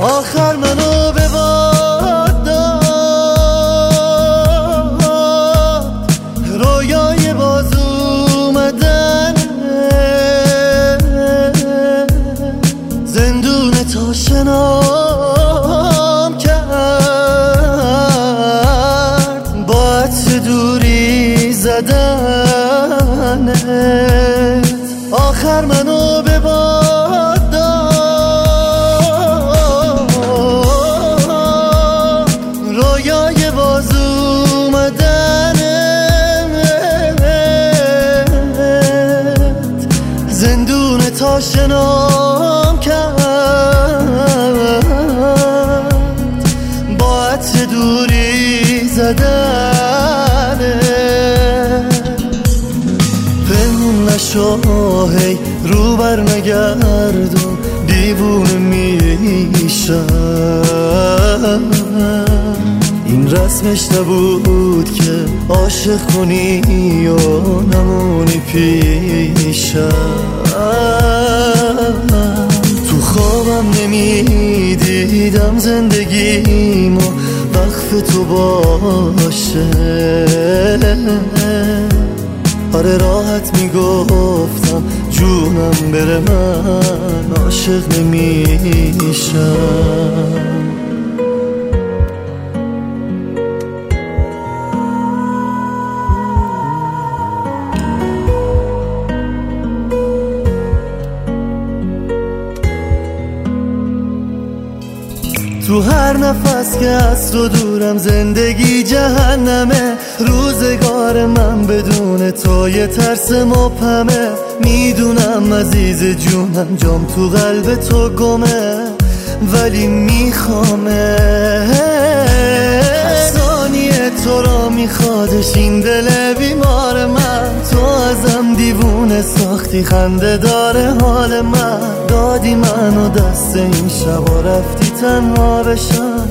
آخر منو به باد داد. رویای باز اومدن. زندون تا شنام کرد. با دوری زدنت. آخر منو به زندون تا شنام کرد. با عطر دوری زدنت پنهون نشو هی رو بر نگردون. دیوونه میشم. این رسمش نبود که عاشق کنی و نمونی پیشم. نمی‌دیدم زندگیمو وقف تو باشه. آره راحت می‌گفتم جونم بره من عاشق نمیشم. تو هر نفس که از تو دورم زندگی جهنمه. روزگار من بدون تو یه ترس مبهمه. می‌دونم عزیز جونم جام تو قلب تو گمه. ولی میخوامه. دیوونه ساختی خنده داره حال من. دادی منو دست این شبا رفتی تنها بشم.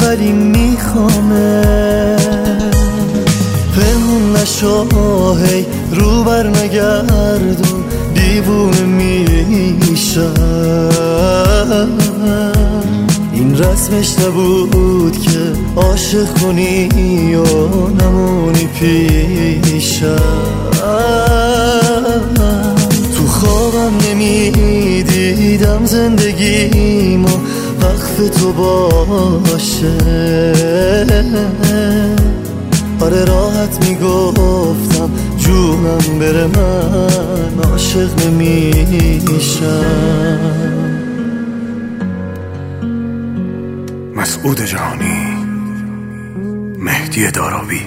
ولی میخوامه. پنهون نشو هی رو بر نگردون. دیوونه میشم. این رسمش نبود که عاشق کنی و نمونی پیشم. نمی‌دیدم زندگیمو وقف تو باشه. آره راحت می‌گفتم جونم بره من عاشق نمیشم. مسعود جهانی مهدی دارابی